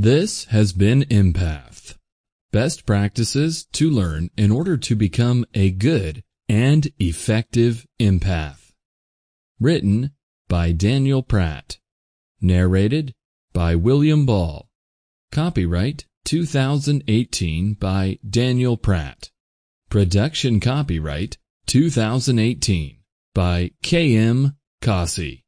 This has been Empath. Best practices to learn in order to become a good and effective empath. Written by Daniel Pratt. Narrated by William Ball. Copyright 2018 by Daniel Pratt. Production copyright 2018 by K.M. Kasi.